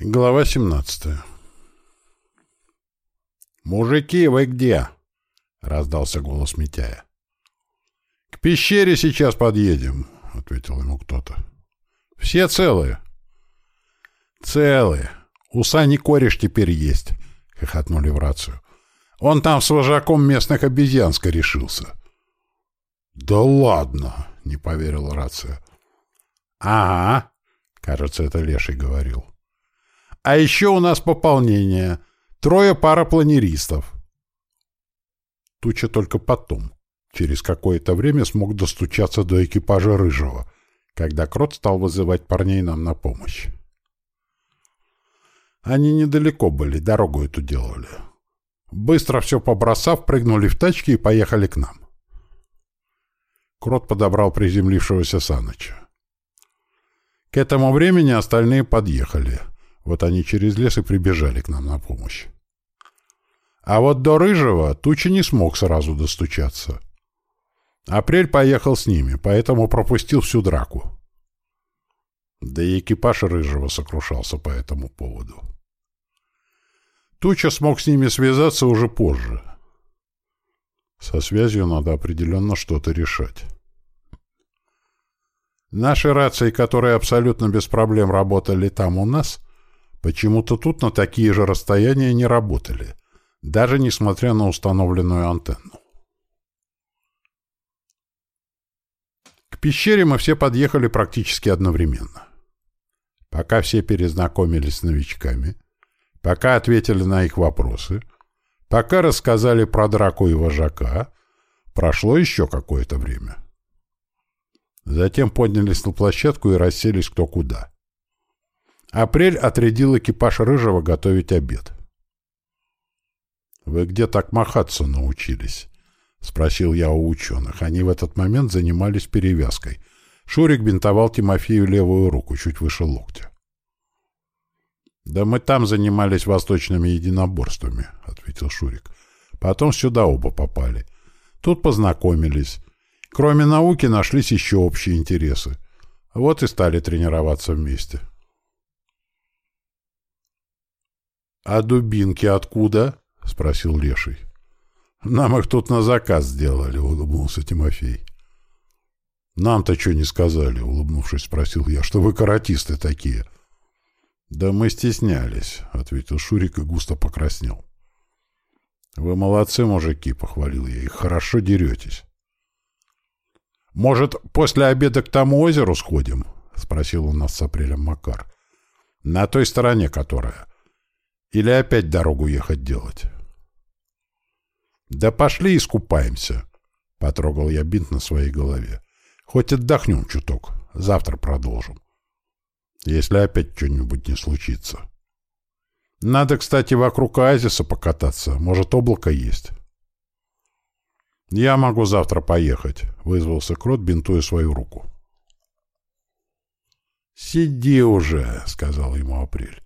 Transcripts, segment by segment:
Глава 17 «Мужики, вы где?» — раздался голос Митяя. «К пещере сейчас подъедем», — ответил ему кто-то. «Все целые?» «Целые. У Сани кореш теперь есть», — хохотнули в рацию. «Он там с вожаком местных обезьян решился. «Да ладно!» — не поверила рация. «Ага», — кажется, это Леший говорил. А еще у нас пополнение. Трое парапланеристов. Туча только потом, через какое-то время, смог достучаться до экипажа Рыжего, когда Крот стал вызывать парней нам на помощь. Они недалеко были, дорогу эту делали. Быстро все побросав, прыгнули в тачки и поехали к нам. Крот подобрал приземлившегося Саныча. К этому времени остальные подъехали — вот они через лес и прибежали к нам на помощь. А вот до Рыжего Тучи не смог сразу достучаться. Апрель поехал с ними, поэтому пропустил всю драку. Да и экипаж Рыжего сокрушался по этому поводу. Туча смог с ними связаться уже позже. Со связью надо определенно что-то решать. Наши рации, которые абсолютно без проблем работали там у нас, Почему-то тут на такие же расстояния не работали, даже несмотря на установленную антенну. К пещере мы все подъехали практически одновременно. Пока все перезнакомились с новичками, пока ответили на их вопросы, пока рассказали про драку и вожака, прошло еще какое-то время. Затем поднялись на площадку и расселись кто куда. Апрель отрядил экипаж Рыжего готовить обед. «Вы где так махаться научились?» — спросил я у ученых. Они в этот момент занимались перевязкой. Шурик бинтовал Тимофею левую руку, чуть выше локтя. «Да мы там занимались восточными единоборствами», — ответил Шурик. «Потом сюда оба попали. Тут познакомились. Кроме науки нашлись еще общие интересы. Вот и стали тренироваться вместе». «А дубинки откуда?» — спросил Леший. «Нам их тут на заказ сделали», — улыбнулся Тимофей. «Нам-то что не сказали?» — улыбнувшись, спросил я. «Что вы каратисты такие?» «Да мы стеснялись», — ответил Шурик и густо покраснел. «Вы молодцы, мужики», — похвалил я. «И хорошо деретесь». «Может, после обеда к тому озеру сходим?» — спросил у нас с апрелем Макар. «На той стороне, которая. Или опять дорогу ехать делать? «Да пошли искупаемся», — потрогал я бинт на своей голове. «Хоть отдохнем чуток. Завтра продолжим. Если опять что-нибудь не случится. Надо, кстати, вокруг оазиса покататься. Может, облако есть». «Я могу завтра поехать», — вызвался Крот, бинтуя свою руку. «Сиди уже», — сказал ему Апрель.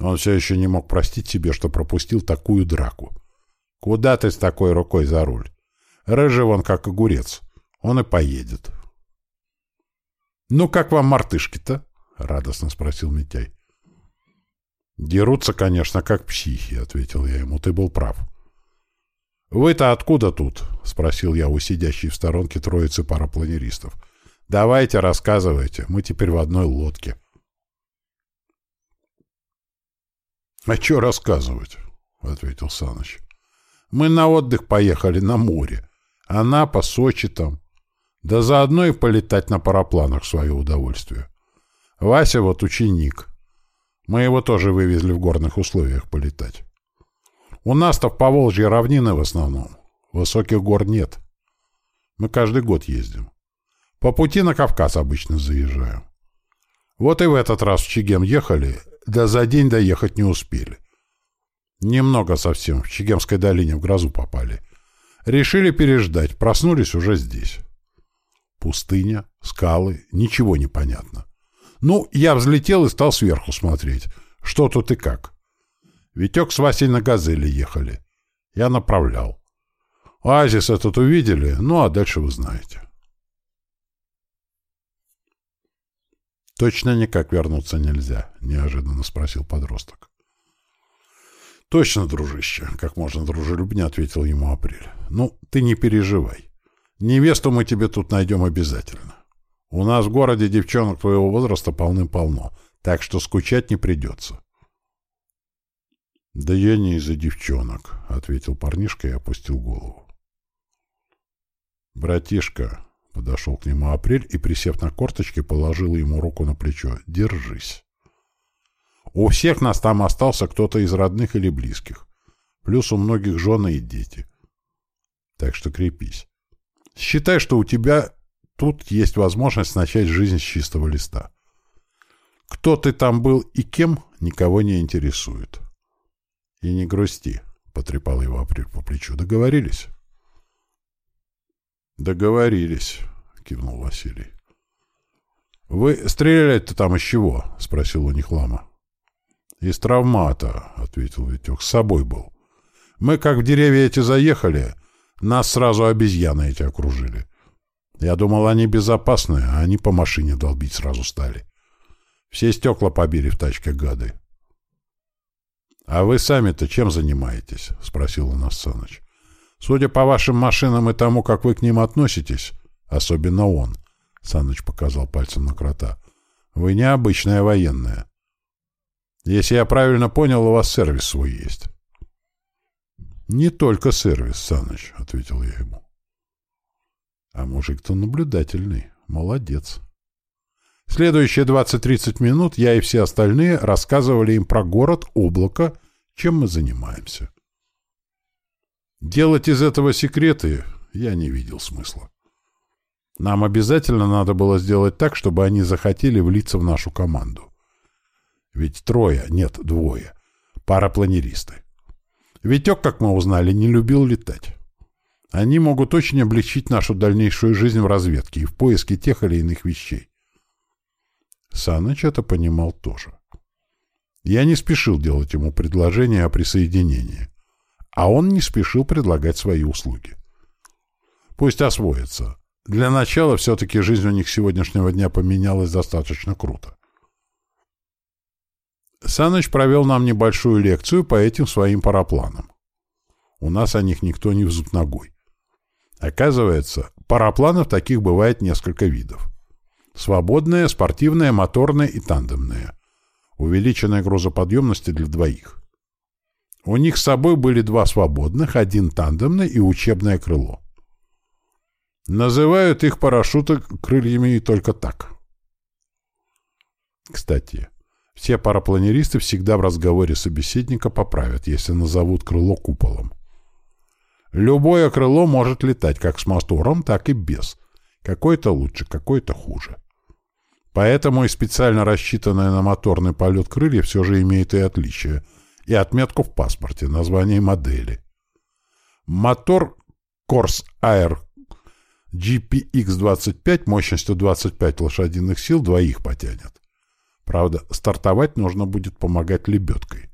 Он все еще не мог простить себе, что пропустил такую драку. «Куда ты с такой рукой за руль? Рыжий он как огурец. Он и поедет». «Ну, как вам мартышки-то?» — радостно спросил Митяй. «Дерутся, конечно, как психи», — ответил я ему. «Ты был прав». «Вы-то откуда тут?» — спросил я у сидящей в сторонке троицы парапланеристов. «Давайте, рассказывайте. Мы теперь в одной лодке». — А что рассказывать? — ответил Саныч. — Мы на отдых поехали на море. Анапа, Сочи там. Да заодно и полетать на парапланах в свое удовольствие. Вася вот ученик. Мы его тоже вывезли в горных условиях полетать. У нас-то в Поволжье равнины в основном. Высоких гор нет. Мы каждый год ездим. По пути на Кавказ обычно заезжаем. Вот и в этот раз в Чигем ехали, да за день доехать не успели. Немного совсем, в Чегемской долине в грозу попали. Решили переждать, проснулись уже здесь. Пустыня, скалы, ничего не понятно. Ну, я взлетел и стал сверху смотреть. Что тут и как. Витек с Васей на «Газели» ехали. Я направлял. Оазис этот увидели, ну а дальше вы знаете. Точно никак вернуться нельзя, неожиданно спросил подросток. Точно, дружище, как можно дружелюбнее ответил ему Апрель. Ну, ты не переживай. Невесту мы тебе тут найдем обязательно. У нас в городе девчонок твоего возраста полным-полно, так что скучать не придется. — Да я не из-за девчонок, — ответил парнишка и опустил голову. — Братишка, — подошел к нему Апрель и, присев на корточки, положил ему руку на плечо. — Держись. У всех нас там остался кто-то из родных или близких. Плюс у многих жены и дети. Так что крепись. Считай, что у тебя тут есть возможность начать жизнь с чистого листа. Кто ты там был и кем, никого не интересует. И не грусти, — потрепал его Апрель по плечу. Договорились? Договорились, — кивнул Василий. «Вы стреляли-то там из чего?» — спросил у них лама. «Из травмата», — ответил Витек. «С собой был. Мы как в деревья эти заехали, нас сразу обезьяны эти окружили. Я думал, они безопасные, а они по машине долбить сразу стали. Все стекла побили в тачке, гады. — А вы сами-то чем занимаетесь? — спросил у нас Саныч. — Судя по вашим машинам и тому, как вы к ним относитесь, особенно он, — Саныч показал пальцем на крота, — вы необычная военная. Если я правильно понял, у вас сервис свой есть. — Не только сервис, Саныч, — ответил я ему. — А мужик-то наблюдательный. Молодец. Следующие 20-30 минут я и все остальные рассказывали им про город, облако, чем мы занимаемся. Делать из этого секреты я не видел смысла. Нам обязательно надо было сделать так, чтобы они захотели влиться в нашу команду. Ведь трое, нет, двое. Парапланеристы. Витек, как мы узнали, не любил летать. Они могут очень облегчить нашу дальнейшую жизнь в разведке и в поиске тех или иных вещей. Саныч это понимал тоже. Я не спешил делать ему предложение о присоединении, а он не спешил предлагать свои услуги. Пусть освоится. Для начала все-таки жизнь у них сегодняшнего дня поменялась достаточно круто. Саныч провел нам небольшую лекцию по этим своим парапланам. У нас о них никто не взут ногой. Оказывается, парапланов таких бывает несколько видов. Свободные, спортивные, моторные и тандемные. Увеличенная грузоподъемность для двоих. У них с собой были два свободных, один тандемный и учебное крыло. Называют их парашюты крыльями и только так. Кстати, все парапланеристы всегда в разговоре собеседника поправят, если назовут крыло куполом. Любое крыло может летать как с мотором, так и без. Какое-то лучше, какое-то хуже. Поэтому и специально рассчитанное на моторный полет крылья все же имеет и отличие, и отметку в паспорте, название модели. Мотор Corse Air GPX-25 мощностью 25 лошадиных сил двоих потянет. Правда, стартовать нужно будет помогать лебедкой.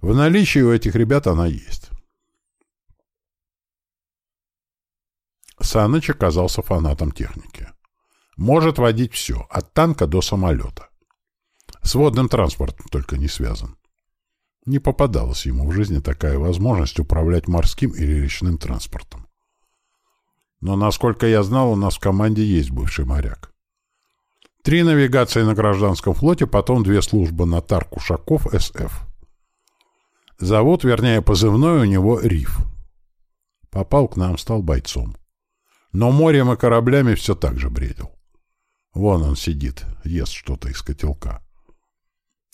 В наличии у этих ребят она есть. Саныч оказался фанатом техники. Может водить все, от танка до самолета. С водным транспортом только не связан. Не попадалась ему в жизни такая возможность управлять морским или речным транспортом. Но, насколько я знал, у нас в команде есть бывший моряк. Три навигации на гражданском флоте, потом две службы на Тарку Шаков СФ. Зовут, вернее, позывной у него Риф. Попал к нам, стал бойцом. Но морем и кораблями все так же бредил. Вон он сидит, ест что-то из котелка.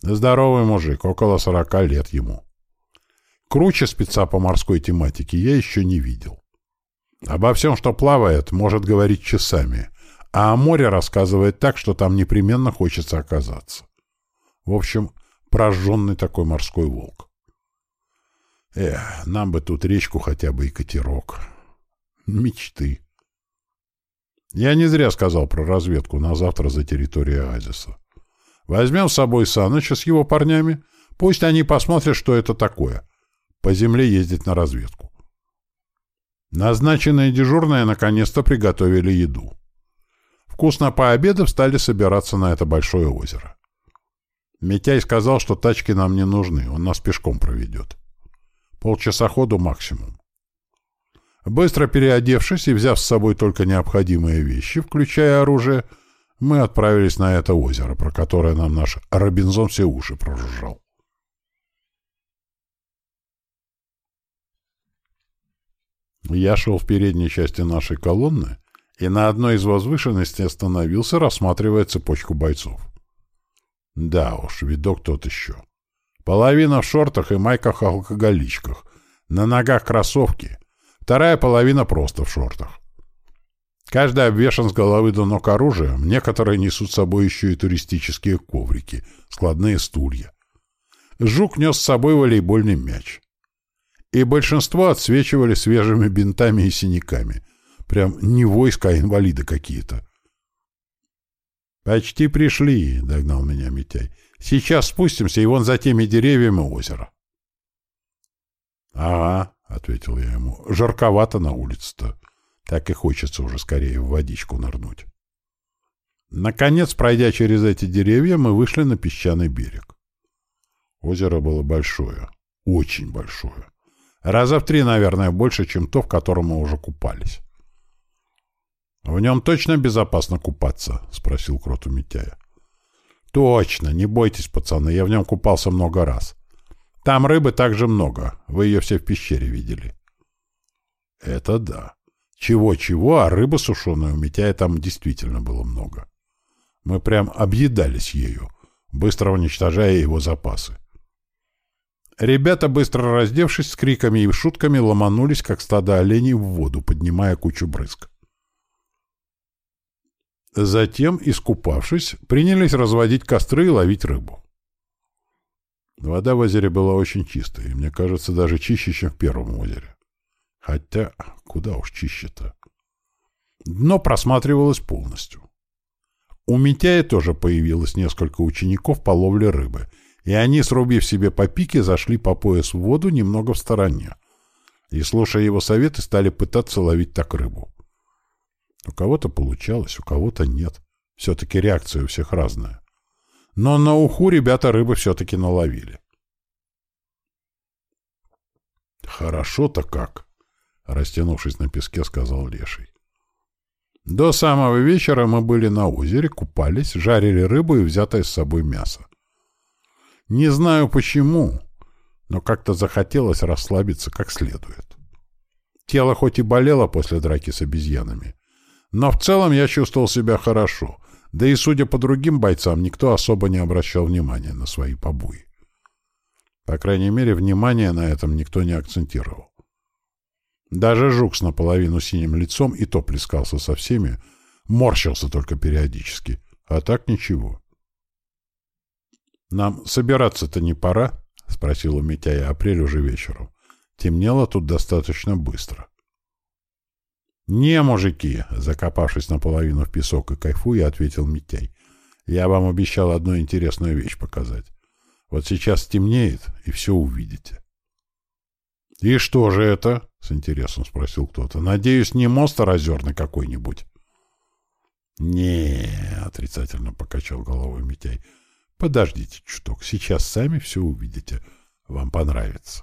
Здоровый мужик, около сорока лет ему. Круче спеца по морской тематике я еще не видел. Обо всем, что плавает, может говорить часами, а о море рассказывает так, что там непременно хочется оказаться. В общем, прожженный такой морской волк. Эх, нам бы тут речку хотя бы и катерок. Мечты. Я не зря сказал про разведку на завтра за территорией оазиса. Возьмем с собой Саныча с его парнями, пусть они посмотрят, что это такое. По земле ездить на разведку. Назначенные дежурные наконец-то приготовили еду Вкусно пообедав, стали собираться на это большое озеро. Митяй сказал, что тачки нам не нужны, он нас пешком проведет. Полчаса ходу максимум. Быстро переодевшись и взяв с собой только необходимые вещи, включая оружие, мы отправились на это озеро, про которое нам наш Робинзон все уши прожужжал. Я шел в передней части нашей колонны и на одной из возвышенностей остановился, рассматривая цепочку бойцов. Да уж, видок тот еще. Половина в шортах и майках-алкоголичках, на ногах кроссовки, вторая половина просто в шортах. Каждый обвешан с головы до ног оружием, некоторые несут с собой еще и туристические коврики, складные стулья. Жук нес с собой волейбольный мяч. И большинство отсвечивали свежими бинтами и синяками. Прям не войска, а инвалиды какие-то. «Почти пришли», — догнал меня Митяй. «Сейчас спустимся, и вон за теми деревьями озеро». «Ага», — ответил я ему, — «жарковато на улице-то. Так и хочется уже скорее в водичку нырнуть». Наконец, пройдя через эти деревья, мы вышли на песчаный берег. Озеро было большое, очень большое. Раза в три, наверное, больше, чем то, в котором мы уже купались. «В нем точно безопасно купаться?» — спросил Крот у Митяя. «Точно, не бойтесь, пацаны, я в нем купался много раз. Там рыбы также много, вы ее все в пещере видели». «Это да. Чего-чего, а рыбы сушеной у Митяя там действительно было много. Мы прям объедались ею, быстро уничтожая его запасы. Ребята, быстро раздевшись, с криками и шутками ломанулись, как стадо оленей, в воду, поднимая кучу брызг. Затем, искупавшись, принялись разводить костры и ловить рыбу. Вода в озере была очень чистая, и, мне кажется, даже чище, чем в первом озере. Хотя, куда уж чище-то. Дно просматривалось полностью. У Митяя тоже появилось несколько учеников по ловле рыбы — и они, срубив себе по пике, зашли по пояс в воду немного в стороне. И, слушая его советы, стали пытаться ловить так рыбу. У кого-то получалось, у кого-то нет. Все-таки реакция у всех разная. Но на уху ребята рыбы все-таки наловили. «Хорошо-то как!» — растянувшись на песке, сказал Леший. До самого вечера мы были на озере, купались, жарили рыбу и взятое с собой мясо. Не знаю почему, но как-то захотелось расслабиться как следует. Тело хоть и болело после драки с обезьянами, но в целом я чувствовал себя хорошо, да и, судя по другим бойцам, никто особо не обращал внимания на свои побои. По крайней мере, внимание на этом никто не акцентировал. Даже жук с наполовину синим лицом и то плескался со всеми, морщился только периодически, а так ничего. «Нам собираться-то не пора?» — спросил у Митяя апрель уже вечером. Темнело тут достаточно быстро. «Не, мужики!» — закопавшись наполовину в песок и кайфуя, ответил Митяй. «Я вам обещал одну интересную вещь показать. Вот сейчас стемнеет, и все увидите». «И что же это?» — с интересом спросил кто-то. «Надеюсь, не мост озерный какой-нибудь?» «Не», — отрицательно покачал головой Митяй. Подождите чуток, сейчас сами все увидите. Вам понравится.